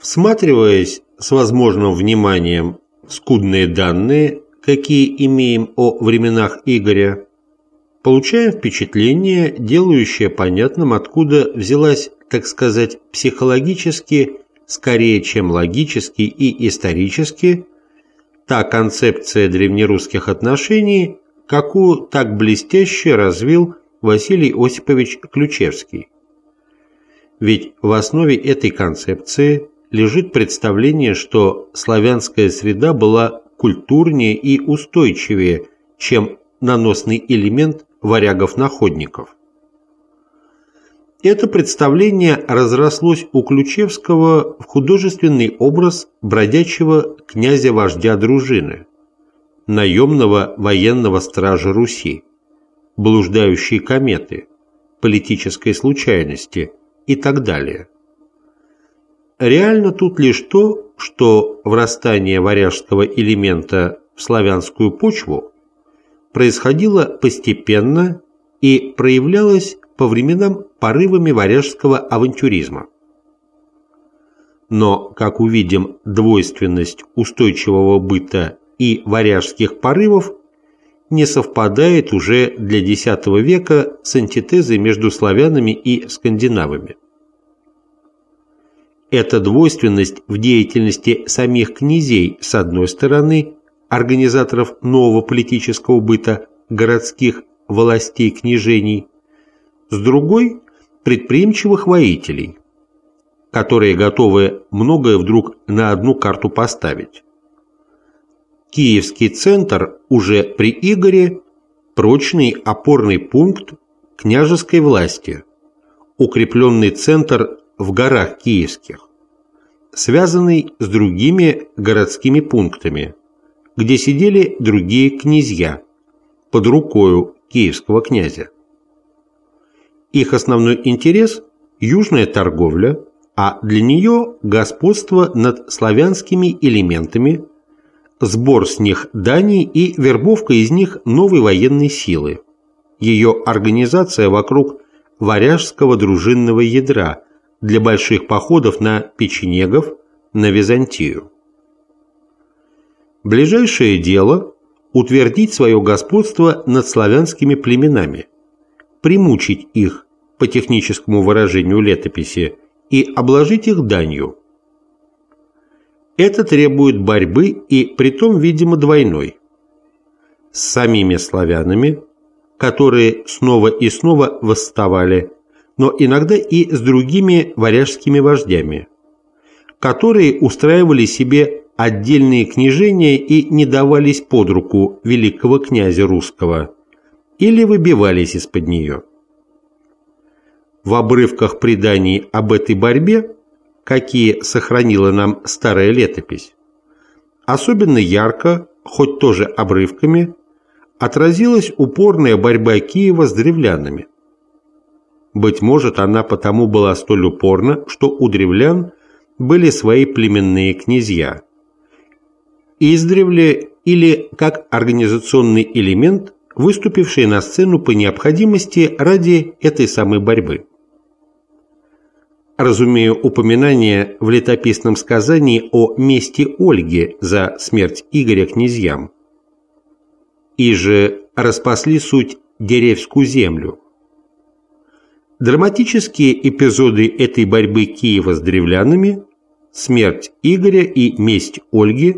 Всматриваясь с возможным вниманием в скудные данные, какие имеем о временах Игоря, получаем впечатление, делающее понятным, откуда взялась, так сказать, психологически, скорее чем логически и исторически, та концепция древнерусских отношений, какую так блестяще развил Василий Осипович Ключевский. Ведь в основе этой концепции лежит представление, что славянская среда была культурнее и устойчивее, чем наносный элемент варягов-находников. Это представление разрослось у Ключевского в художественный образ бродячего князя-вождя дружины, наемного военного стража Руси, блуждающей кометы, политической случайности и так далее. Реально тут лишь то, что врастание варяжского элемента в славянскую почву происходило постепенно и проявлялось по временам порывами варяжского авантюризма. Но, как увидим, двойственность устойчивого быта и варяжских порывов не совпадает уже для X века с антитезой между славянами и скандинавами. Эта двойственность в деятельности самих князей, с одной стороны, организаторов нового политического быта городских властей княжений, с другой – предприимчивых воителей, которые готовы многое вдруг на одну карту поставить. Киевский центр уже при Игоре – прочный опорный пункт княжеской власти, укрепленный центр в горах киевских, связанный с другими городскими пунктами, где сидели другие князья под рукою киевского князя. Их основной интерес – южная торговля, а для нее господство над славянскими элементами, сбор с них дани и вербовка из них новой военной силы, ее организация вокруг варяжского дружинного ядра для больших походов на печенегов, на Византию. Ближайшее дело – утвердить свое господство над славянскими племенами, примучить их, по техническому выражению летописи, и обложить их данью. Это требует борьбы и притом, видимо, двойной. С самими славянами, которые снова и снова восставали, но иногда и с другими варяжскими вождями, которые устраивали себе отдельные княжения и не давались под руку великого князя русского или выбивались из-под нее. В обрывках преданий об этой борьбе, какие сохранила нам старая летопись, особенно ярко, хоть тоже обрывками, отразилась упорная борьба Киева с древлянами. Быть может, она потому была столь упорна, что у древлян были свои племенные князья. Издревле или как организационный элемент, выступивший на сцену по необходимости ради этой самой борьбы. Разумею упоминание в летописном сказании о мести Ольги за смерть Игоря князьям. И же распасли суть деревскую землю, Драматические эпизоды этой борьбы Киева с древлянами смерть Игоря и месть Ольги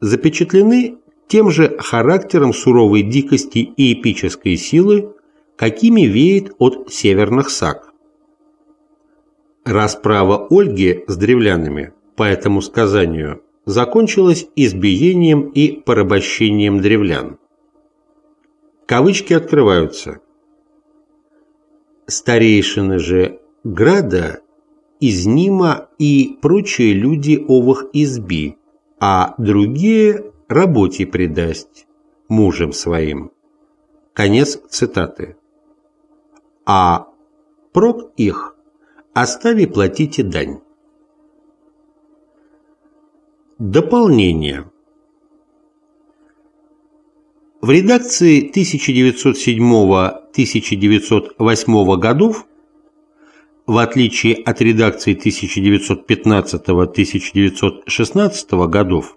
запечатлены тем же характером суровой дикости и эпической силы, какими веет от северных саг. Расправа Ольги с древлянами, по этому сказанию, закончилась избиением и порабощением древлян. Кавычки открываются. Старейшины же града изнима и прочие люди овых изби, а другие работе предасть мужем своим. Конец цитаты. А прок их остави платите дань. Дополнение. В редакции 1907-1908 годов в отличие от редакции 1915-1916 годов,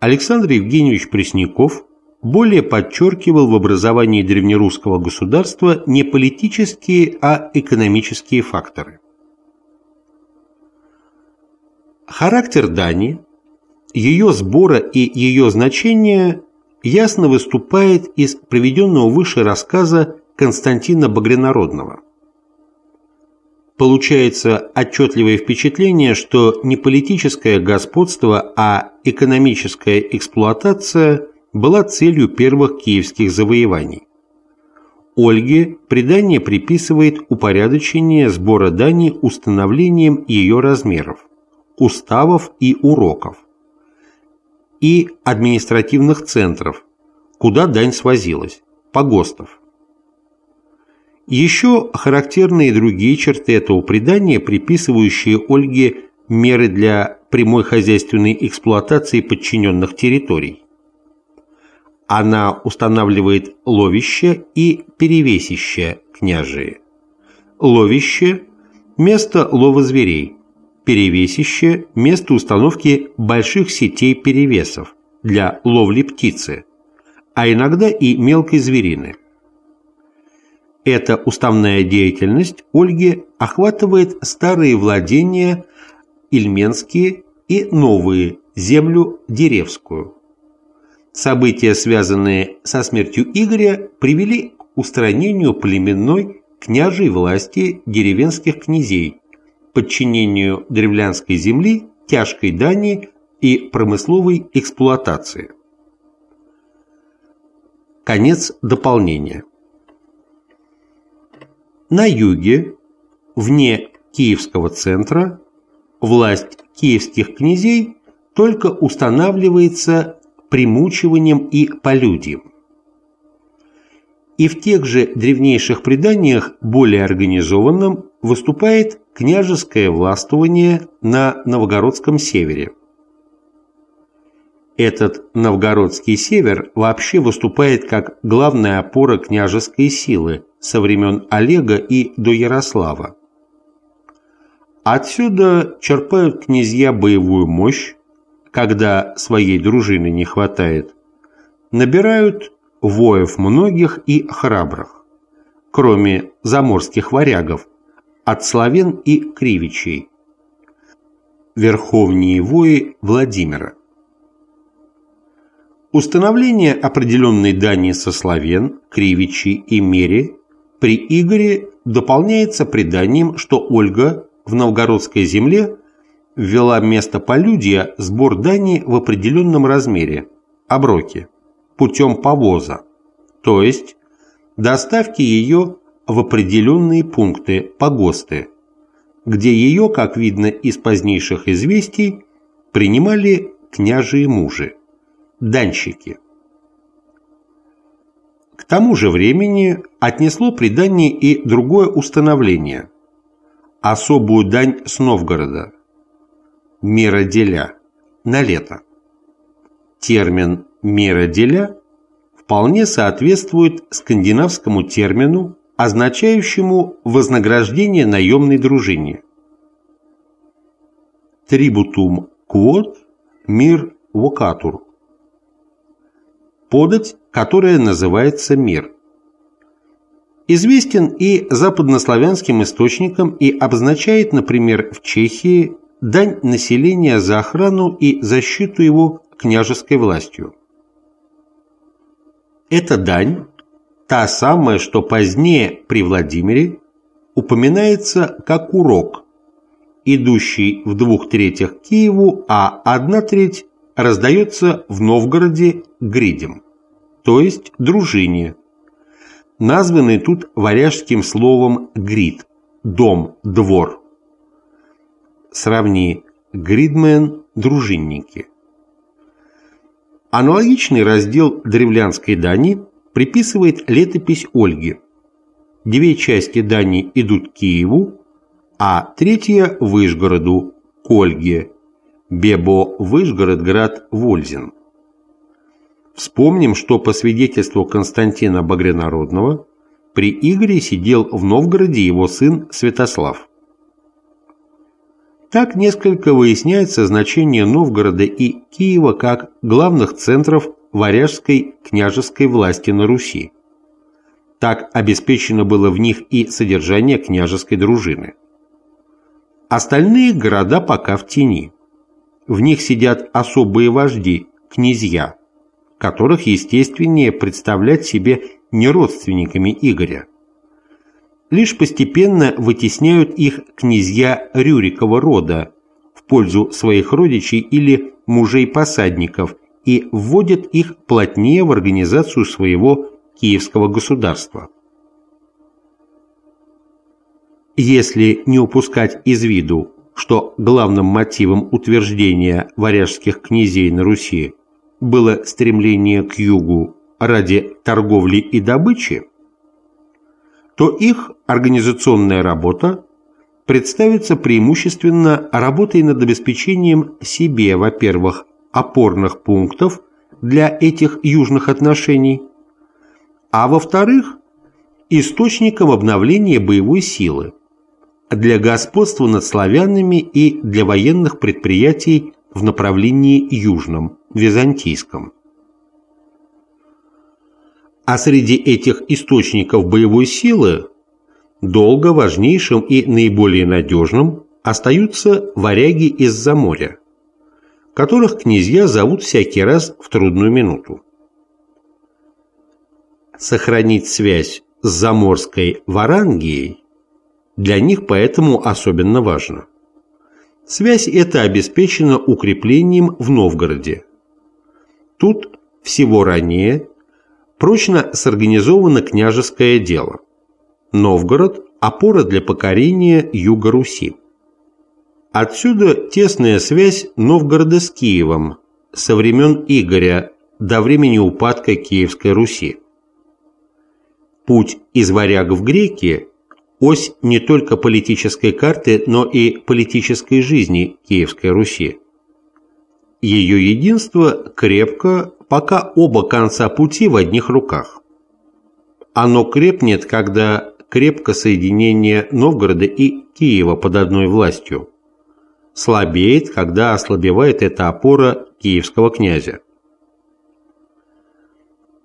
Александр Евгеньевич Пресняков более подчеркивал в образовании древнерусского государства не политические, а экономические факторы. Характер Дании, ее сбора и ее значение ясно выступает из приведенного выше рассказа Константина Багрянародного. Получается отчетливое впечатление, что не политическое господство, а экономическая эксплуатация была целью первых киевских завоеваний. Ольге предание приписывает упорядочение сбора дани установлением ее размеров, уставов и уроков, и административных центров, куда дань свозилась, погостов. Еще характерны и другие черты этого предания, приписывающие Ольге меры для прямой хозяйственной эксплуатации подчиненных территорий. Она устанавливает ловище и перевесище княжие. Ловище – место лова зверей, перевесище – место установки больших сетей перевесов для ловли птицы, а иногда и мелкой зверины. Эта уставная деятельность Ольги охватывает старые владения ильменские и новые, землю деревскую. События, связанные со смертью Игоря, привели к устранению племенной княжей власти деревенских князей, подчинению древлянской земли, тяжкой дани и промысловой эксплуатации. Конец дополнения. На юге, вне Киевского центра, власть киевских князей только устанавливается примучиванием и полюдием. И в тех же древнейших преданиях более организованном выступает княжеское властвование на Новгородском севере. Этот новгородский север вообще выступает как главная опора княжеской силы со времен Олега и до Ярослава. Отсюда черпают князья боевую мощь, когда своей дружины не хватает, набирают воев многих и храбрых, кроме заморских варягов, от славян и кривичей, верховние вои Владимира. Установление определенной дани со славян, кривичей и мере при Игоре дополняется преданием, что Ольга в новгородской земле ввела место полюдия сбор дани в определенном размере, оброки, путем повоза, то есть доставки ее в определенные пункты, погосты, где ее, как видно из позднейших известий, принимали княжие мужи данщики. К тому же времени отнесло предание и другое установление – особую дань с Новгорода – мероделя на лето. Термин «мероделя» вполне соответствует скандинавскому термину, означающему вознаграждение наемной дружине. Трибутум квот мир вокатур подать, которая называется мир. Известен и западнославянским источникам и обозначает, например, в Чехии дань населения за охрану и защиту его княжеской властью. Эта дань, та самая, что позднее при Владимире, упоминается как урок, идущий в двух третях Киеву, а одна треть раздается в Новгороде гридем, то есть дружине, названный тут варяжским словом грид, дом, двор. Сравни гридмен, дружинники. Аналогичный раздел древлянской Дани приписывает летопись Ольги. Две части Дани идут к Киеву, а третья – Выжгороду, к Ольге, Бебо Выжгород-Град Вользин. Вспомним, что по свидетельству Константина Багрянародного при Игоре сидел в Новгороде его сын Святослав. Так несколько выясняется значение Новгорода и Киева как главных центров варяжской княжеской власти на Руси. Так обеспечено было в них и содержание княжеской дружины. Остальные города пока в тени. В них сидят особые вожди, князья, которых естественнее представлять себе не родственниками Игоря лишь постепенно вытесняют их князья Рюрикова рода в пользу своих родичей или мужей-посадников и вводят их плотнее в организацию своего киевского государства. Если не упускать из виду, что главным мотивом утверждения варяжских князей на Руси было стремление к югу ради торговли и добычи, то их организационная работа представится преимущественно работой над обеспечением себе, во-первых, опорных пунктов для этих южных отношений, а во-вторых, источником обновления боевой силы для господства над славянами и для военных предприятий в направлении южном, византийском. А среди этих источников боевой силы долго важнейшим и наиболее надежным остаются варяги из-за моря, которых князья зовут всякий раз в трудную минуту. Сохранить связь с заморской Варангией для них поэтому особенно важно. Связь эта обеспечена укреплением в Новгороде. Тут всего ранее прочно сорганизовано княжеское дело. Новгород – опора для покорения юга Руси. Отсюда тесная связь Новгорода с Киевом со времен Игоря до времени упадка Киевской Руси. Путь из варяг в греки – ось не только политической карты, но и политической жизни Киевской Руси. Ее единство крепко пока оба конца пути в одних руках. Оно крепнет, когда крепко соединение Новгорода и Киева под одной властью. Слабеет, когда ослабевает эта опора киевского князя.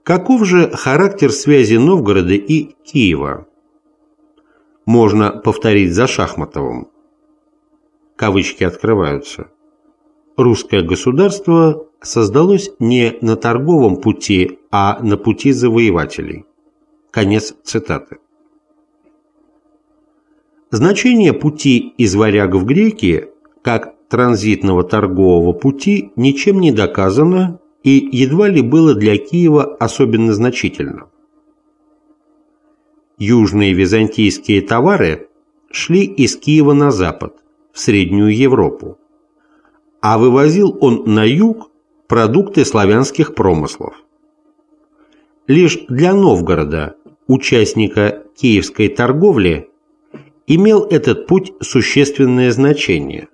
Каков же характер связи Новгорода и Киева? Можно повторить за Шахматовым. Кавычки открываются. Русское государство создалось не на торговом пути, а на пути завоевателей. Конец цитаты. Значение пути из варяг в греки как транзитного торгового пути ничем не доказано и едва ли было для Киева особенно значительно. Южные византийские товары шли из Киева на запад, в Среднюю Европу, а вывозил он на юг продукты славянских промыслов. Лишь для Новгорода, участника киевской торговли, имел этот путь существенное значение.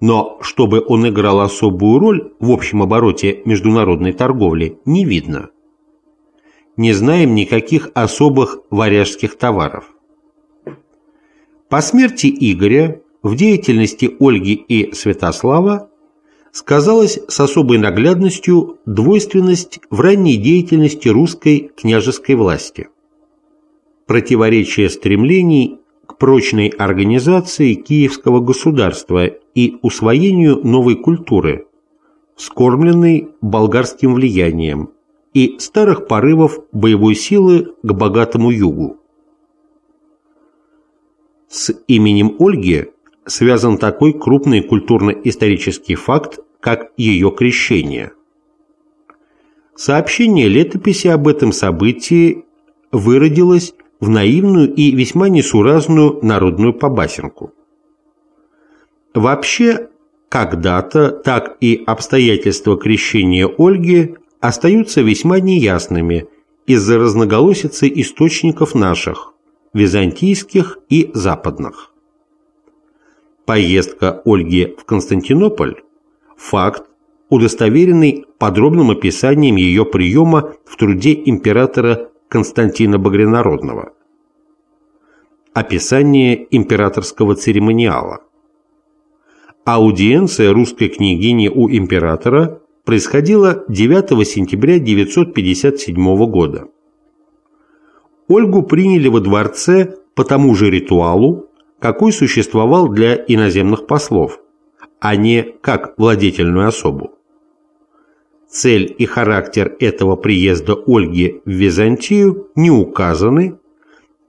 Но чтобы он играл особую роль в общем обороте международной торговли, не видно. Не знаем никаких особых варяжских товаров. По смерти Игоря в деятельности Ольги и Святослава сказалась с особой наглядностью двойственность в ранней деятельности русской княжеской власти. Противоречие стремлений к прочной организации киевского государства и усвоению новой культуры, скормленной болгарским влиянием, и старых порывов боевой силы к богатому югу. С именем Ольги связан такой крупный культурно-исторический факт, как ее крещение. Сообщение летописи об этом событии выродилось в наивную и весьма несуразную народную побасенку. Вообще, когда-то, так и обстоятельства крещения Ольги остаются весьма неясными из-за разноголосицы источников наших, византийских и западных. Поездка Ольги в Константинополь Факт, удостоверенный подробным описанием ее приема в труде императора Константина Багрянародного. Описание императорского церемониала. Аудиенция русской княгини у императора происходила 9 сентября 957 года. Ольгу приняли во дворце по тому же ритуалу, какой существовал для иноземных послов, а не как владетельную особу. Цель и характер этого приезда Ольги в Византию не указаны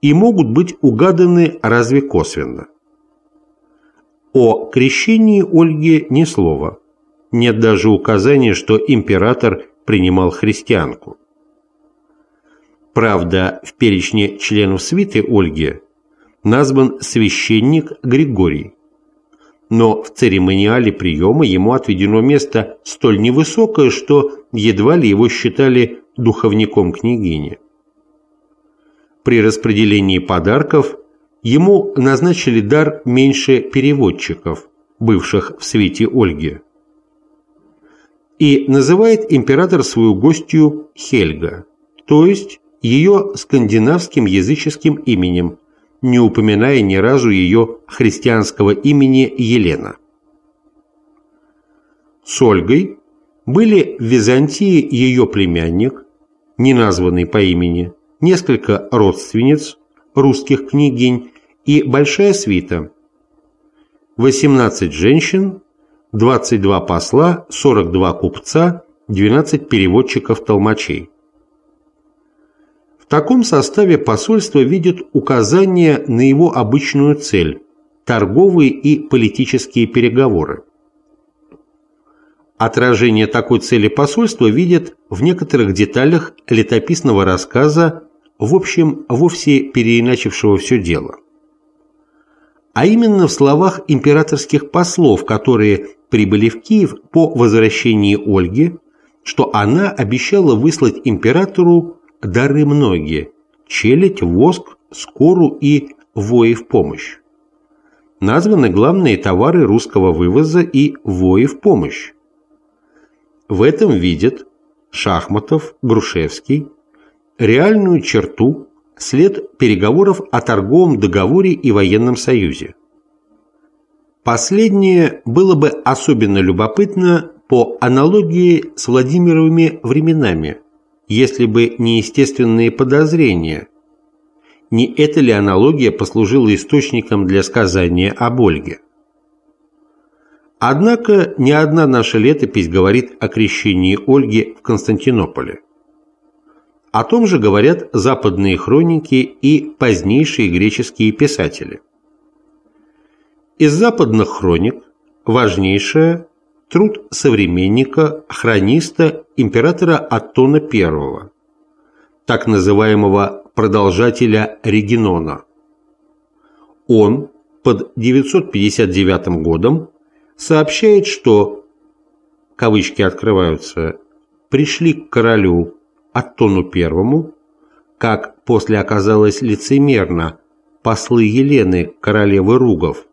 и могут быть угаданы разве косвенно. О крещении Ольги ни слова. Нет даже указания, что император принимал христианку. Правда, в перечне членов свиты Ольги назван священник Григорий. Но в церемониале приема ему отведено место столь невысокое, что едва ли его считали духовником княгини. При распределении подарков ему назначили дар меньше переводчиков, бывших в свете Ольги. И называет император свою гостью Хельга, то есть ее скандинавским языческим именем, не упоминая ни разу ее христианского имени Елена. С Ольгой были в Византии ее племянник, не названный по имени, несколько родственниц, русских княгинь и большая свита. 18 женщин, 22 посла, 42 купца, 12 переводчиков-толмачей. В таком составе посольство видит указания на его обычную цель – торговые и политические переговоры. Отражение такой цели посольства видят в некоторых деталях летописного рассказа в общем, вовсе переиначившего все дело. А именно в словах императорских послов, которые прибыли в Киев по возвращении Ольги, что она обещала выслать императору дары многие – челядь, воск, скору и вои в помощь. Названы главные товары русского вывоза и вои в помощь. В этом видят Шахматов, Грушевский, реальную черту, след переговоров о торговом договоре и военном союзе. Последнее было бы особенно любопытно по аналогии с Владимировыми временами, если бы не естественные подозрения. Не эта ли аналогия послужила источником для сказания об Ольге? Однако ни одна наша летопись говорит о крещении Ольги в Константинополе. О том же говорят западные хроники и позднейшие греческие писатели. Из западных хроник важнейшая – труд современника, хрониста императора Аттона I, так называемого продолжателя Регинона. Он под 959 годом сообщает, что, кавычки открываются, пришли к королю Аттону Первому, как после оказалось лицемерно, послы Елены, королевы Ругов,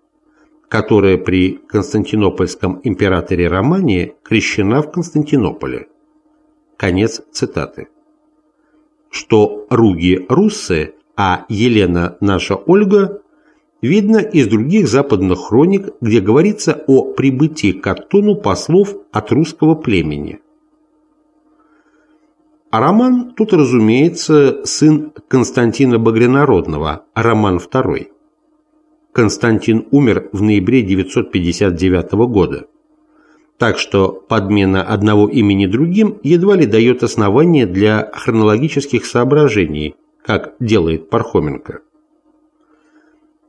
которая при Константинопольском императоре Романе крещена в Константинополе. Конец цитаты. Что Руги руссы, а Елена наша Ольга, видно из других западных хроник, где говорится о прибытии к Аттону послов от русского племени. А Роман тут, разумеется, сын Константина Багрянародного, Роман II. Константин умер в ноябре 959 года. Так что подмена одного имени другим едва ли дает основания для хронологических соображений, как делает Пархоменко.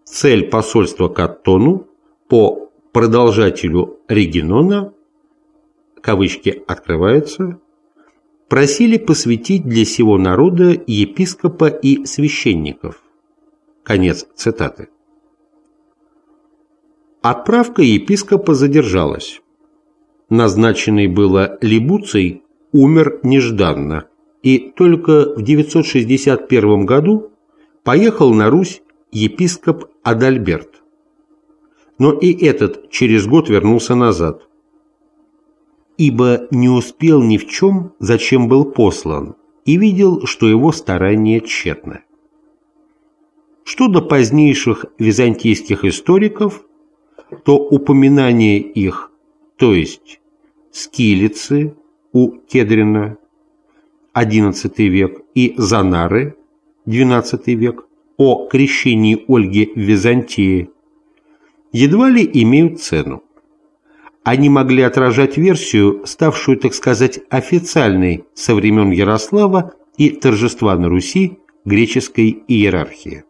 Цель посольства Каттону по продолжателю Регинона, кавычки открываются, просили посвятить для сего народа епископа и священников. Конец цитаты. Отправка епископа задержалась. Назначенный было Либуций умер нежданно и только в 961 году поехал на Русь епископ Адальберт. Но и этот через год вернулся назад – ибо не успел ни в чем, зачем был послан, и видел, что его старания тщетны. Что до позднейших византийских историков, то упоминание их, то есть Скилицы у Кедрина, XI век, и Занары, XII век, о крещении Ольги в Византии, едва ли имеют цену. Они могли отражать версию, ставшую, так сказать, официальной со времен Ярослава и торжества на Руси греческой иерархии.